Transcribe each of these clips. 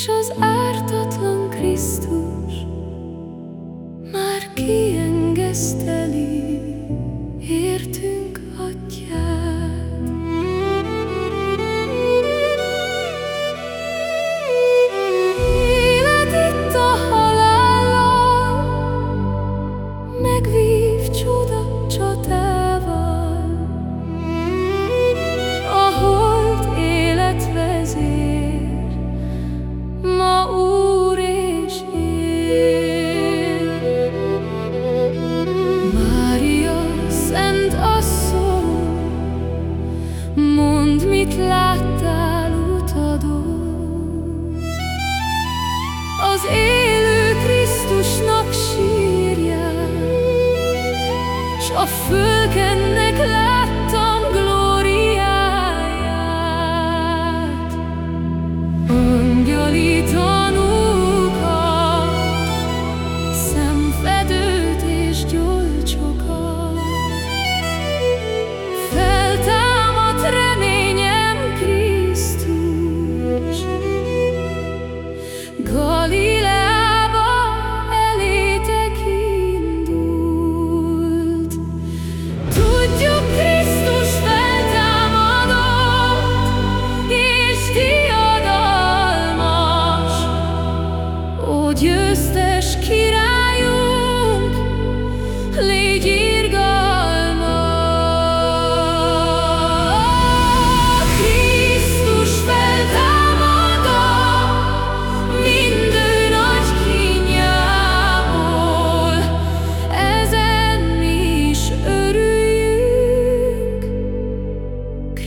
és az ártatlan Krisztus. láttál utadon. Az élő Krisztusnak sírjál, s a fölkennek láttál,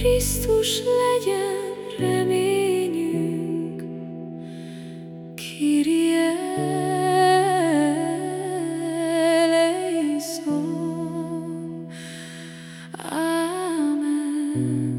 Krisztus legyen reményünk, Kirie eleison. Amen.